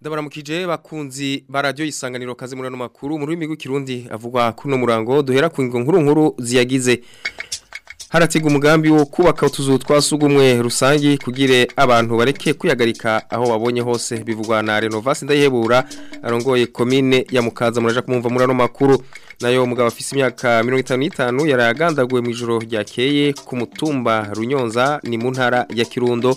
baramukije bakunzi baradiyo isanganiro kazi murano makuru mu rurimi rw'ikirundi avugwa kuno murango duhera ku ingo nkuru nkuru ziyagize harategwa umugambi wo kubaka utuzu twa sugumwe rusangi kugire abantu bareke kwihagarika aho babonye hose bivugwa na Renovas ndayihebura arongoye commune ya Mukaza muraje kumumva murano makuru nayo mugabo afise imyaka 55 yaragandaguwe mu ijoro ryakeye ku mutumba Runyonza ni mu ntara ya Kirundo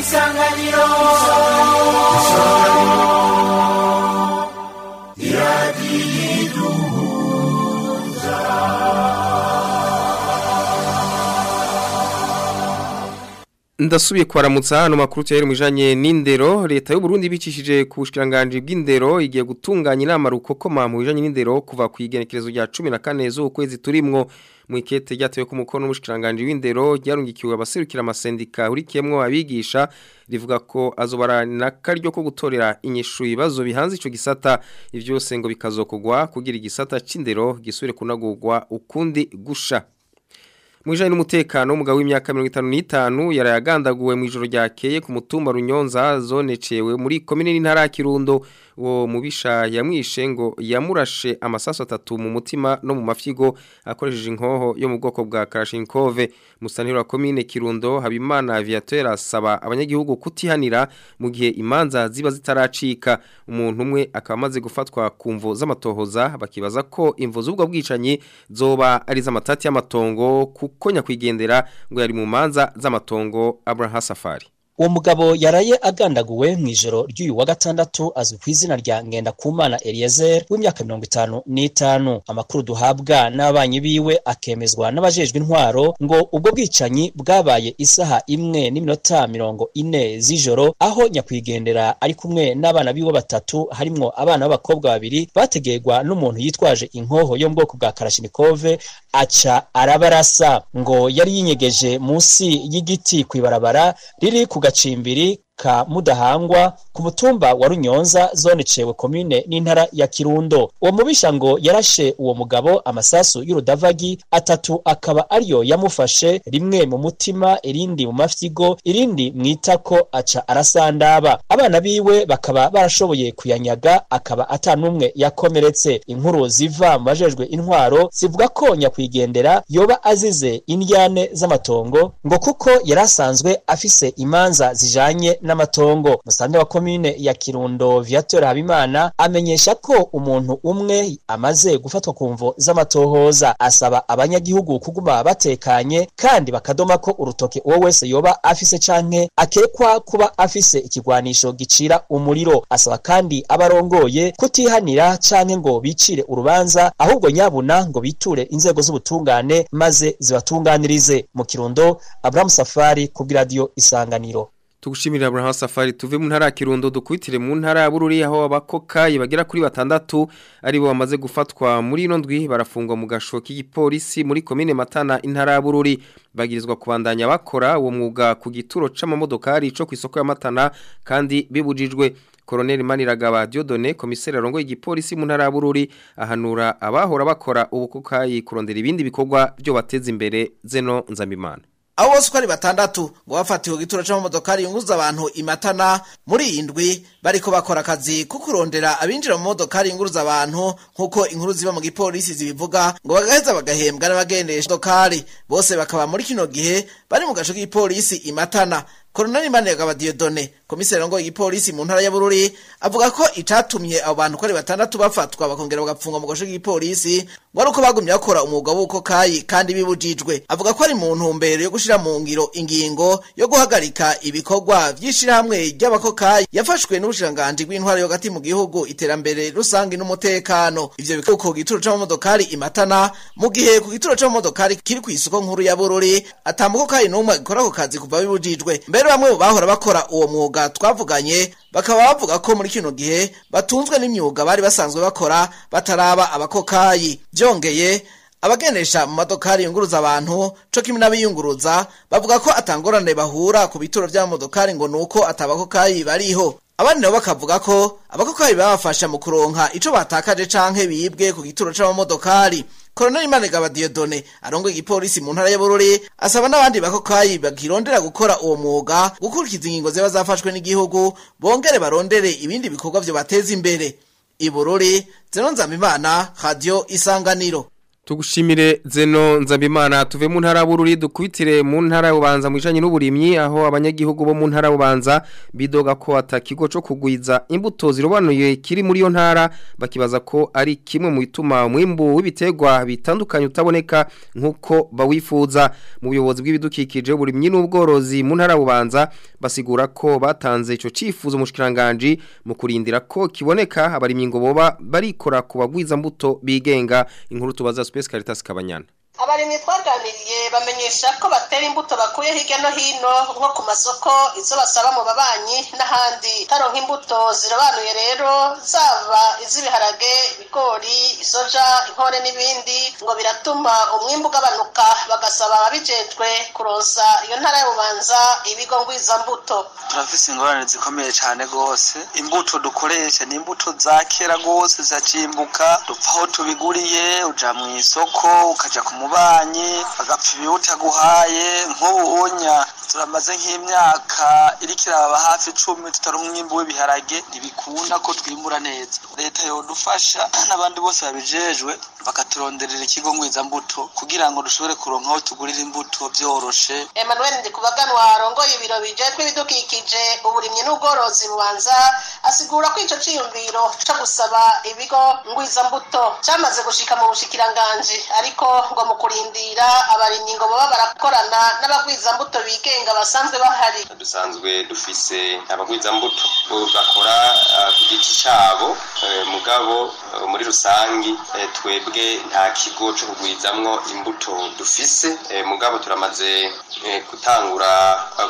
isanganiro isanganiro ndasubiye kuharamutsa hano makuru cyari mujanye n'indero leta y'u Burundi bicishije ku bushikiranganje bw'indero igiye gutunganya inama ma mu bijanye n'indero kuva ku igenekerezo rya 14 z'ukwezi turimwo mu ikete ryatewe ku mukono w'ubushikiranganje w'indero ryarungikiwe abaserukira amasendika urikiyemwo abigisha rivuga ko azobarana karyo ko gutorera inyishu ibibazo bihanze ico gisata ivyo byose ngo bikazokugwa kugira igisata c'indero gisubire kunagurwa ukundi gusha mu bijyanye umugabo w'imyaka mirongo itanu n'itanu yarayagandaguwe mu ijoro ryakeye ku mutumba runyonza zone muri komine n'intara ya kirundo uwo mubisha yamwishe ngo yamurashe amasaso atatu mu mutima no mu mafyigo akoresheje inkoho yo mu bwoko bwa Karashinkove musanira komine Kirundo Habimana Viateur asaba abanyagihugu kutihanira mu gihe imanza ziba zitaracika umuntu umwe akamaze gufatwa kumvo z'amatohoza bakibaza ko imvo z'ubwo bwicanyi zoba ari z'amatati y'amatongo kuko nyakwigendera ngo yari mu manza z'amatongo Abraham Safari uwo mugabo yaraye agandaguwe mu ijoro ry'uyu wa gatandatu azwi ku izina rya ngendakumana Eliezer w'imyaka mirongo itanu n'itanu amakuru duhabwa n'abanyi biwe akemezwa n'abajejwe intwaro ngo ubwo bwicanyi bwabaye isaha imwe n'iminota mirongo ine z'ijoro aho nyakwigendera ari kumwe n'abana biwe batatu harimo abana b'abakobwa babiri bategerwa n'umuntu yitwaje inkoho yo mu bwoko bwa karashinikove aca arabarasa ngo yari yinyegeje munsi y'igiti ku ibarabara riri ku gacimbiri ka mudahangwa ku mutumba wa runyonza zone cewe komine n'intara ya kirundo uwo mubisha ngo yarashe uwo mugabo amasasu y'urudavagi atatu akaba ariyo yamufashe rimwe mu mutima irindi mu mafyigo irindi mu itako aca arasandaba abana biwe bakaba barashoboye kuyanyaga akaba atanumwe yakomeretse inkuru ziva mu bajejwe intwaro zivuga ko nyakwigendera yoba azize indyane z'amatongo ngo kuko yari asanzwe afise imanza zijanye n'amatongo musange wa komine ya kirundo viatora habimana amenyesha ko umuntu umwe amaze gufatwa ku mvo z'amatohoza asaba abanyagihugu kuguma batekanye kandi bakadoma ko urutoke uwo wese yoba afise canke akekwa kuba afise ikigwanisho gicira umuriro asaba kandi abarongoye kutihanira canke ngo bicire urubanza ahubwo nyabuna ngo biture inzego z'ubutungane maze zibatunganirize mu kirundo Abraham Safari ku bw'iradiyo isanganiro tugushimira Abraham Safari tuve mu ntara Kirundo dukubitire mu ntara ya Bururi aho abakokayi bagera kuri batandatu ari bo bamaze gufatwa muri ino barafungwa mu gasho k'igipolisi muri Komine Matana intara ya bagirizwa kubandanya bakora uwo mwuga ku gituro c'amamodokari ico kwisoko ya Matana kandi bibujijwe Koroneli Maniragaba Diodone komiseri arongo igipolisi mu ntara ya Bururi ahanura abahora bakora ubukokayi kurondera ibindi bikorwa byo bateza imbere zeno nzamimana abo bose uko ari batandatu ngo bafatiwe gituracamo modokari yunguza abantu imatana muri iyi indwi bariko bakora akazi ko kurondera abinjira mu modokari yunguruza abantu nk'uko inkuru ziba mu gipolisi zibivuga ngo bagaheza bagahembwa n'abagendesha modokari bose bakaba muri kino gihe bari mu gace k'igipolisi imatana koronari mane yagaba diyodone komiseri ngo igipolisi mu ntara Bururi avuga ko itatumye abo bantu uko ari batandatu bafatwa bakongera bagapfungwa mu gace k'igipolisi ngo ari uko bagumye bakora umwuga w'uko kayi kandi bibujijwe avuga ko ari mu ntumbero yo gushyira mu ngiro ingingo yo guhagarika ibikorwa by'ishyirahamwe ry'abakokayi yafashwe n'ubushiranganji bw’intwari yo hagati mu gihugu iterambere rusange n'umutekano ibyo bikaba ku gituro c'amamodokari imatana mu gihe ku gituro c'amamodokari kiri ku isoko nkuru ya bururi atamukokayi n'umwe agikora ako kazi kuva bibujijwe mbere bamwe bahora bakora uwo mwuga imyuga twavuganye bakaba bavuga ko muri kino gihe batunzwe n'imyuga bari basanzwe bakora bataraba abakokayi byongeye abagendesha mu modokari yunguruza abantu co kimwe n'abiyunguruza bavuga ko atangorane bahura ku bituro by'amamodokari ngo nuko atabakokayi bariho abandi nabo bakavuga ko abakokayi babafasha mu kuronka ico batakaje canke bibwe ku gituro c'amamodokari Koroneli Imanegaba Dieudonne arongoye igipolisi mu ntara ya asaba n'abandi bakokayi bakirondera gukora uwo mwuga gukurikiza ingingo ziba zafashwe n'igihugu bongere barondere ibindi bikorwa byo bateza imbere i Bururi Zenonzambimana Radio Isanganiro tugushimire zeno nzabimana tuve mu ntara bururi dukubitire mu ntara y'ubanza mu n'uburimyi aho abanyagihugu bo mu ntara y'ubanza bidoga ko atakigo cyo kugwiza imbuto zirobanuye kiri muri yo ntara bakibaza ko ari kimwe mu bituma umwimbu w'ibitegwa bitandukanye utaboneka nkuko bawifuza mu buyobozi bw'ibidukikije uburimyi n'ubworozi mu ntara y'ubanza basigura ko batanze ico cifuzo umushikiranganje mu kurindira ko kiboneka abarimyi ngo boba barikora ku bagwiza mbuto bigenga inkuru tubaza Pescaritas Cabañán. abarimyi twaganiriye bamenyesha ko batera imbuto bakuye hirya no hino nko ku masoko izo basaba mu babanyi n'ahandi taronka imbuto zirabanuye rero zaba iz'ibiharage ibigori isoja inkore n'ibindi ngo biratuma umwimbu ugabanuka bagasaba ababijejwe kuronsa iyo ntara y'ububanza ibigo ngwiza mbuto turafise ingorane zikomeye cyane rwose imbuto dukoresha ni imbuto za kera rwose ziracimbuka dupfa aho tubiguriye uja mu isoko ukaja ku umubanyi agapfa ibiwuta aguhaye nk'ubuhunya turamaze nk'imyaka iriko irababa hafi icumi tutari umwimbu w'ibiharage ntibikunda ko twimbura neza leta yodufasha n'abandi bose babijejwe bakaturonderera ikigo ngwizambuto kugira ngo dushobore kuronka aho tugurira imbuto vyoroshe Emmanuel Ndikubaganwa arongoye ibiro bijejwe ibidukikije uburimyi n'ubworozi bubanza asigura ko icyo ciyumviro co gusaba ibigo ngwizambuto cyamaze gushika mu bushikiranganje ariko ngo mu kurindira abarinyi ngo baba barakorana n'abagwizambuto bigenga basanzwe bahari dusanzwe dufise abagwizambuto bakora eh, ku giti cyabo eh, mugabo eh, muri rusange twebwe nta kigo cyo kugwizamo imbuto dufise mugabo turamaze gutangura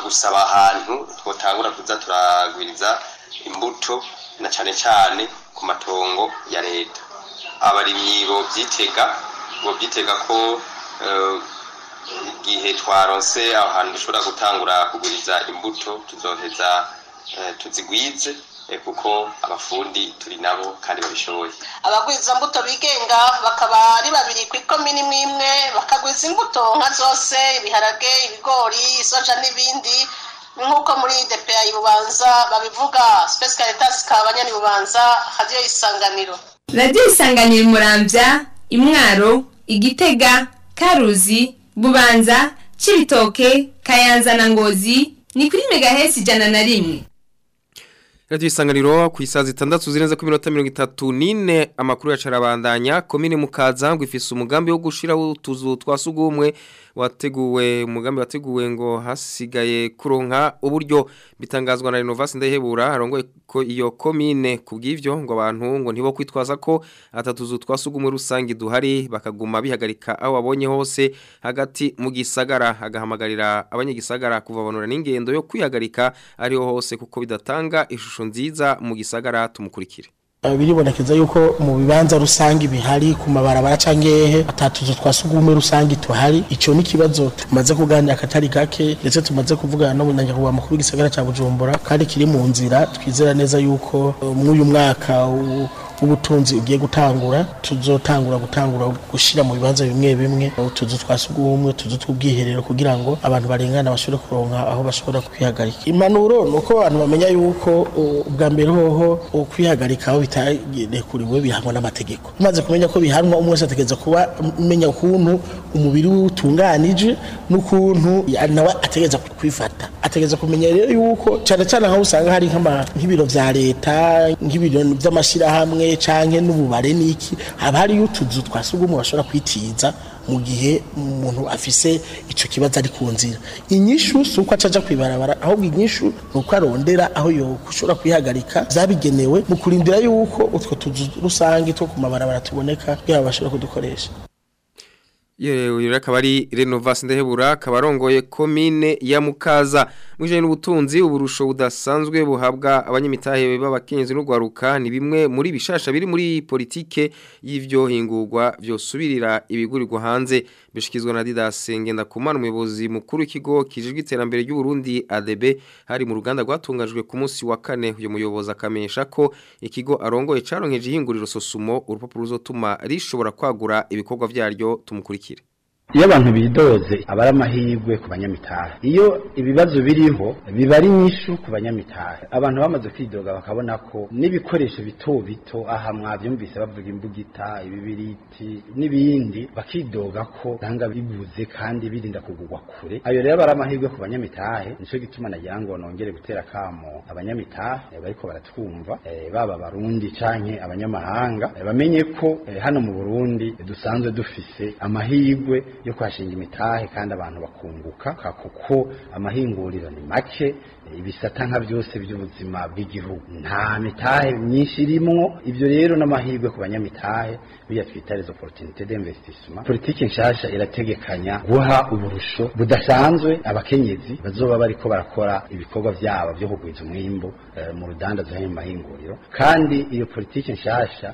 gusaba ahantu twatangura kuza turagwiriza imbuto na cyane cyane ku matongo ya leta abarimyi bo byitega ngo byitega ko eh, igihe twarose aho hantu dushobora gutangura kuguriza imbuto tuzoheza eh, tuzigwize eh, kuko abafundi turi nabo kandi babishoboye abagwiza mbuto bigenga bakaba ari babiri ku ikomini imwe imwe bakagwiza imbuto nka zose ibiharage ibigori isoja n'ibindi nk'uko muri depeya y'ububanza babivuga sipesi karitasi kabanya ni bubanza radiyo isanganiro radiyo isanganiro murambya imwaro igitega karuzi bubanza kibitoke kayanza na ngozi ni kuri megahesi ijana na rimwe radiyo isanganiro ku isaha zitandatu zirenze ku minota mirongo itatu n'ine amakuru yacarabandanya komine mukaza ngo ifise umugambi wo gushyiraho utuzu twa sugumwe wateguwe umugambi wateguwe ngo hasigaye kuronka uburyo bitangazwa na Renovasi ndahebura arongoye ko iyo komine kubw'ivyo ngo abantu ngo ntibo kwitwaza ko atatuzu twasugumwe rusangi duhari bakaguma bihagarika aho wabonye hose hagati mu gisagara agahamagarira abanyagisagara kuvabanura n'ingendo yo kwihagarika ariho hose kuko bidatanga ishusho nziza mu gisagara tumukurikire Eh, biribonekeza yuko mu bibanza rusange bihari ku mabarabara cyangwa ehe atatuzu twasugume rusange tuhari icyo ni ikibazo tumaze kuganira akatari gake ndetse tumaze kuvugana no munyanyakubahwa mukuru w'igisagara cya bujumbura kandi kiri mu nzira twizera neza yuko eh, muri uyu mwaka ubutunzi ugiye gutangura tuzotangura gutangura gushyira mu bibanza bimwe bimwe utuzu twa sugumwe utuzu tw'ubwiherero kugira ngo abantu barengane bashobore kuronka aho bashobora kwihagarika impanuro ni uko abantu bamenya yuko ubwa mbere hoho kwihagarika aho bitarekuriwe bihanwa n'amategeko umaze kumenya ko bihanwa umwe wese ategereza kuba umenya ukuntu umubiri we utunganije n'ukuntu nawe ategereza kwifata ategereza kumenya rero yuko cyane cyane aho usanga hari nk'ibiro bya leta nk'ibiro by'amashyirahamwe cyangwa n'ububare n'iki haba hariyo utuzu twa sugumwe bashobora kwitiza mu gihe umuntu afise icyo kibazo ari ku nzira inyishu si uko acaja kwibarabara ahubwo inyishu ni uko arondera aho ushobora kwihagarika zabigenewe mu kurindira yuko utwo tuzu rusange two ku mabarabara tuboneka kugira ngo kudukoresha yewe akaba ari renovasi ndahebura akaba arongoye komine ya mukaza mwijana ubutunzi uburusho budasanzwe buhabwa abanyamitahe b'abakenzi n'urwaruka ni bimwe muri bishasha biri muri politike y'ivyo hingurwa vyosubirira ibigurirwa hanze bishikizwa na Didas kumana umuyobozi mukuru Kigo kijijwe iterambere ry'u Burundi ADB hari mu ruganda rwatungajwe ku munsi wa kane uyu muyobozi akamenyesha ko ikigo arongoye caronkeje ihinguriro sosumo urupapuro ruzotuma rishobora kwagura ibikorwa byaryo tumukurikire iyo abantu bidoze aba ari amahirwe ku banyamitari iyo ibibazo biriho biba ari nyinshi ku banyamitari abantu bamaze kwidoga bakabona ko n'ibikoresho bito bito aha mwabyumvise bavuga imbugita ibibiriti n'ibindi bakidoga ko usanga bibuze kandi birinda kugugwa kure ayo rero aba ari amahirwe ku banyamitari nicyo gituma nagira ngo nongere gutera akamo abanyamitari eh, bariko baratwumva eh, baba abarundi canke abanyamahanga eh, bamenye ko hano mu burundi dusanzwe dufise amahirwe yo kuhashinga imitahe kandi abantu bakunguka kuko amahinguriro ni make ibisata nka byose by'ubuzima bw'igihugu nta mitahe myinshi irimo ibyo rero n'amahirwe ku banyamitahe biya twita rezo porotinite d'investissement politiki nshasha irategekanya guha uburusho budasanzwe abakenyezi bazoba ko barakora ibikorwa byabo byo kugwiza umwimbu eh, mu rudanda zo mu mahinguriro kandi iyo politiki nshasha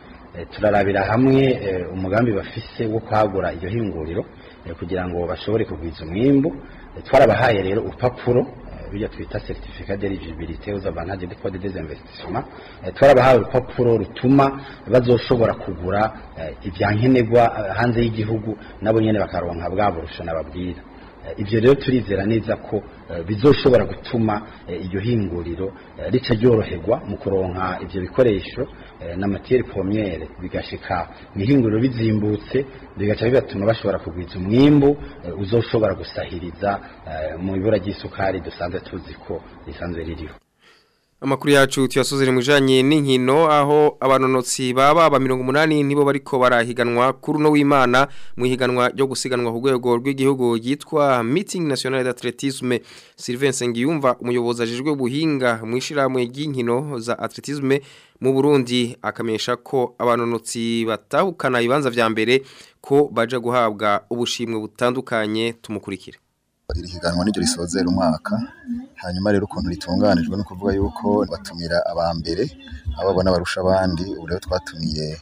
eh, turarabira hamwe eh, umugambi bafise wo kwagura iryo hinguriro eh, kugira ngo bashobore kugwiza umwimbu twarabahaye rero urupapuro ibyo twita seritifika derigibilite uza vantaje de kode dezinvestisoma eh, twarabahawe urupapuro rutuma bazoshobora kugura ibya eh, ibyankenerwa eh, hanze y'igihugu nabo nyene bakaronka bwa burusho nababwira Eh, ibyo rero turizera neza ko eh, bizoshobora gutuma eh, iryo hinguriro rica ryoroherwa mu kuronka ibyo bikoresho n'amatiyeri pomyere bigashyika mu ihinguriro bizimbutse bigaca bigatuma bashobora kugwiza umwimbu uzoshobora gusahiriza mu ibura ry'isukari dusanzwe tuzi ko risanzwe ririho amakuru yacu tuyasuzire mu bijanye n'inkino aho abanonotsi baba aba 180 nibo bariko barahiganwa kuri no w'Imana mu higanwa ryo gusiganwa ku rwego rw'igihugu yitwa Meeting national d'Athlétisme Sylvain Sengiyumva umuyobozi ajijwe ubuhinga mu ishiramwe ry'inkino za athlétisme mu Burundi akamenyesha ko abanonotsi batahukana ibibanza vya mbere ko baje guhabwa ubushimwe butandukanye tumukurikira Iri higanwa ni risozera umwaka, hanyuma rero ukuntu ritunganijwe ni ukuvuga yuko batumira aba mbere, abo babona barusha abandi, ubu rero twatumiye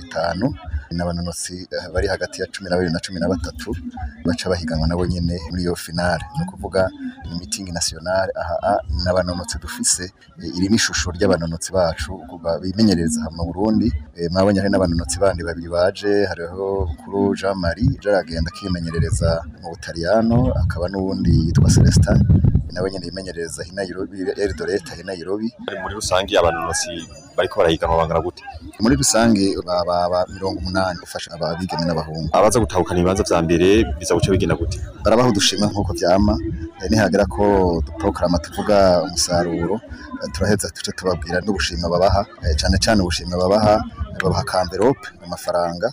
bitanu n'abanonotsi eh, bari hagati ya cumi na babiri na cumi na batatu baca bahiganwa nabo nyine muri iyo finale ni ukuvuga ni mitingi nationale aha n'abanonotsi dufise eh, iri ishusho ry'abanonotsi bacu bimenyereza hama Burundi mwabonye hari n'abanonotsi bandi babiri baje hariho Bukuru Jean Marie yaragenda akimenyerereza mu Butaliyano akaba n'uwundi yitwa Celestin nabo nyine yimenyereza hino Nairobi Eldoret hino Nairobi muri rusange abantu bose bariko barahiganwa bangana gute muri rusange baba mirongo umunani ufasha ababigeme n'abahungu abaza gutahukana ibibanza bya mbere biza guca bigenda gute Barabaho udushimwe nk'uko vyama eh, nihagera ko duprokarama tuvuga umusaruro eh, turaheza tuce tubabwira n’ubushima babaha cyane eh, cane ubushima babaha babaha kamverope amafaranga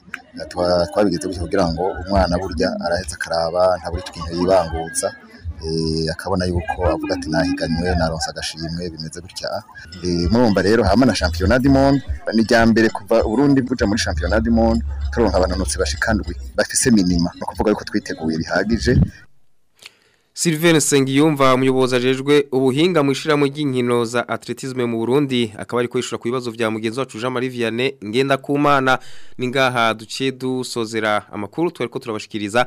twabigize gutyo kugira ngo umwana burya araheza akaraba nta buri kintu yibanguza Eh, akabona yuko avuga ati nahiganwe naronsa agashimwe bimeze gutya eh, murumva rero hamwe na shampiyona du ni irya mbere kuva urundi buja muri shampiyona du monde turonka abanonotsi bashika ndwi bafise minima no kuvuga yuko twiteguye bihagije Sylvain Sengiyumva umuyobozi ajejwe ubuhinga mu ishiramo ry'inkino za atletisme mu Burundi akaba ari kwishura ku bibazo vya mugenzi wacu Jean Marie Vianney ngenda ku mana ningaha duce dusozera amakuru twari ko turabashikiriza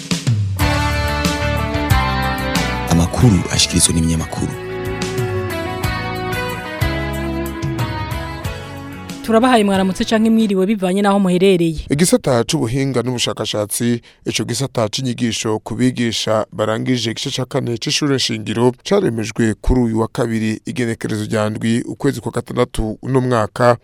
makuru ashikirizwa n'ibinyamakuru turabahaye mwaramutse cyangwa mwiriwe bivanye n'aho muherereye igisata cy'ubuhinga n'ubushakashatsi icyo gisata cy'inyigisho ku bigisha barangije igice cya kane cy'ishuri shingiro cyaremejwe kuri uyu wa kabiri igenekerezo rya ndwi ukwezi kwa gatandatu uno mwaka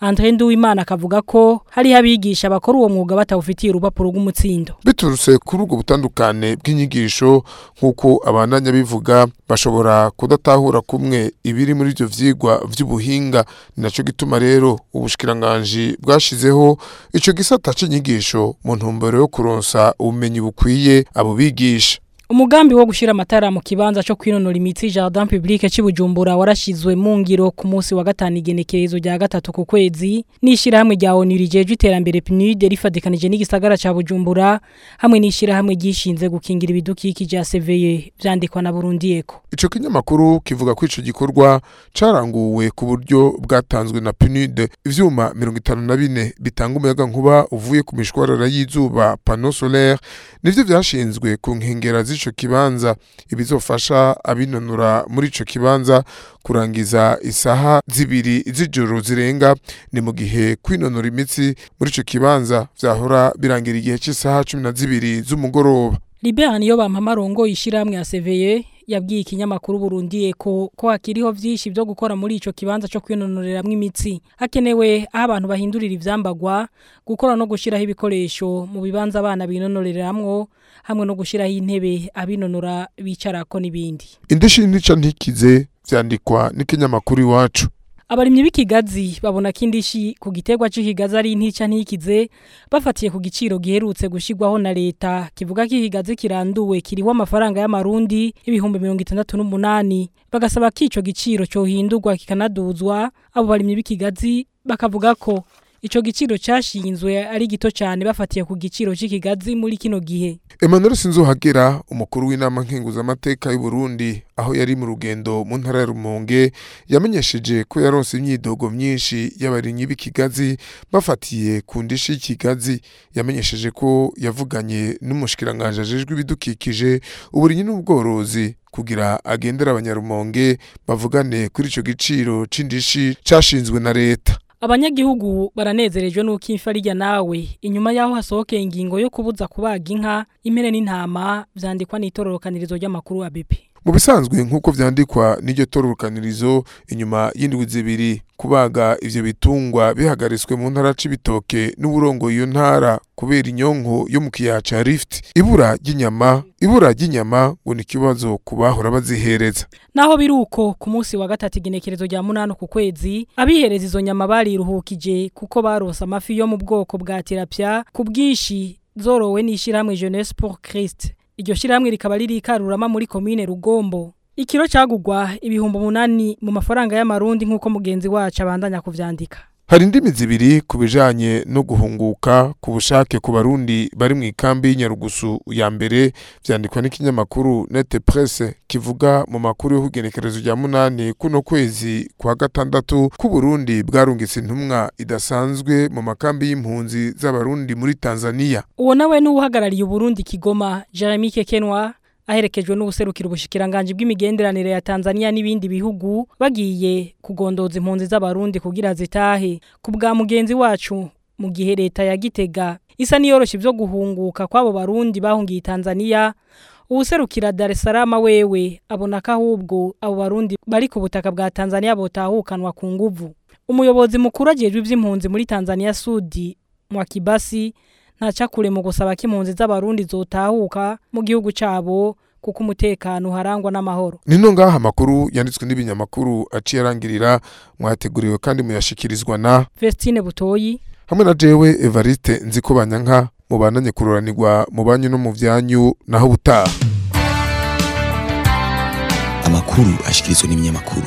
Andre Nduwimana akavuga ko hari abigisha bakora uwo mwuga batawufitiye urupapuro rw'umutsindo biturutse kuri ubwo butandukane bw'inyigisho nkuko abandanya bivuga bashobora kudatahura kumwe ibiri muri ivyo vyigwa vy'ubuhinga naco gituma rero ubushikiranganje bwashizeho icyo gisata c'inyigisho mu ntumbero yo kuronsa ubumenyi bukwiye abo bigisha umugambi wo gushyira amatara mu kibanza cyo kwinonora imitsi jardin publique cy'ibujumbura warashyizwe mu ngiro ku munsi wa gatanu igenekerezo rya gatatu ku kwezi n'ishyirahamwe rya onu rigejeje iterambere pnud rifatikanije n'igisagara cya bujumbura hamwe n'ishyirahamwe ryishinze gukingira ibidukikije aseveye byandikwa na burundi eko icyo kinyamakuru kivuga ko icyo gikorwa cyaranguwe ku buryo bwatanzwe na Pinide ibyuma mirongo itanu na bine bitanga umuyaga nkuba uvuye ku mishwarara y'izuba pano solaire nibyo byashinzwe ku nkengero z'ico kibanza ibizofasha abinonora muri ico kibanza kurangiza isaha zibiri z'ijoro zirenga ni mu gihe kwinonora imitsi muri ico kibanza vyahora birangira igihe c'isaha cumi na zibiri z'umugoroba Libera niyo bampamarongo ya Seveye yabwiye ikinyamakuru Burundi eko ko hakiriho byinshi byo gukora muri icyo kibanza cyo kwinonoreramo imitsi hakenewe aho abantu bahindurira ibyambagwa gukora no gushyiraho ibikoresho mu bibanza abana binonoreramwo hamwe no gushyiraho intebe abinonora ko nibindi indishyi indica ntikize vyandikwa n'ikinyamakuru iwacu abarimyi b'ikigazi babona ko indishi ku giterwa cy'ikigazi ari intica ntikize bafatiye ku giciro giherutse gushyirwaho na leta kivuga ko ikigazi kiranduwe kiriho amafaranga y'amarundi ibihumbi mirongo itandatu n'umunani bagasaba ko icyo giciro cyohindurwa kikanaduzwa abo barimyi b'ikigazi bakavuga ko ico giciro cashinzwe ari gito cyane bafatiye ku giciro cy’ikigazi muri kino gihe Emmanuel Sinzohagera umukuru w'inama nkenguza amateka y'u Burundi aho yari mu rugendo mu ntara ya Rumonge yamenyesheje ko yarose imyidogo myinshi y’abarinnyi b'ikigazi bafatiye ku ndishi y'ikigazi yamenyesheje ko yavuganye n'umushikiranganje ajejwe ibidukikije uburinyi n'ubworozi kugira agendera abanyarumonge bavugane kuri ico giciro cyindishi cyashinzwe na leta abanyagihugu baranezerejwe n'uko imfa rijya nawe inyuma y'aho hasohokeye ingingo yo kubuza kubaga inka impene n'intama byandikwa n'itororokanirizo ry'amakuru wa BP mu bisanzwe nk'uko byandikwa n'iryo torurukanirizo inyuma y'indwi zibiri kubaga ibyo bitungwa bihagaritswe mu ntara c'ibitoke n'uburongo iyo ntara kubera inyonko yo mu kiyaca ca Rift ibura ry'inyama ibura ry'inyama ngo ni kibazo kubahora bazihereza naho biruko ku munsi wa gatatu igenekerezo rya munano ku kwezi abihereza izo nyama bariruhukije kuko barose amafi yo mu bwoko bwa tirapya ku bwinshi zorowe n'ishirahamwe Jeunesse pour Christ iryo shyirahamwe rikaba riri ikarurama muri komine rugombo ikiro cyagugwa ibihumbi umunani mu mafaranga y'amarundi nk'uko mugenzi wacu abandanya kubyandika hari indimi zibiri ku bijyanye no guhunguka ku bushake ku barundi bari mu ikambi y'inyarugusu ya mbere byandikwa n'ikinyamakuru nete presse kivuga mu makuru y'ubugenekerezo rya munani kuno kwezi kwa gatandatu ku Burundi bwarungitse intumwa idasanzwe mu makambi y'impunzi z'abarundi muri Tanzania uwo nawe n'uhagarariye uburundi kigoma Jeremy Kekenwa aherekejwe n'ubuserukira ubushikiranganje bw'imigenderanire ya Tanzania n'ibindi bihugu bagiye kugondoza impunzi z'abarundi kugira zitahe ku bwa mugenzi wacu mu gihe leta ya Gitega isa niyoroshye byo guhunguka kw'abo barundi bahungiye Tanzania ubuserukira Dar es Salaam wewe abona ahubwo abo barundi bari ku butaka bwa Tanzania botahukanwa ku nguvu umuyobozi mukuru ajejwe ivy'impunzi muri Tanzania Sudi Mwakibasi ntacakure mu gusaba ko impunzi z'abarundi zotahuka mu gihugu cyabo kuko umutekano harangwa n'amahoro Ni ngaha amakuru yanditswe n'ibinyamakuru aciye arangirira mwateguriwe kandi muyashikirizwa na Vestine Butoyi hamwe na jewe Evariste Nzikobanya nka mubananye kururanirwa mu banyu no mu byanyu naho butaha amakuru ashyikirizwa n'ibinyamakuru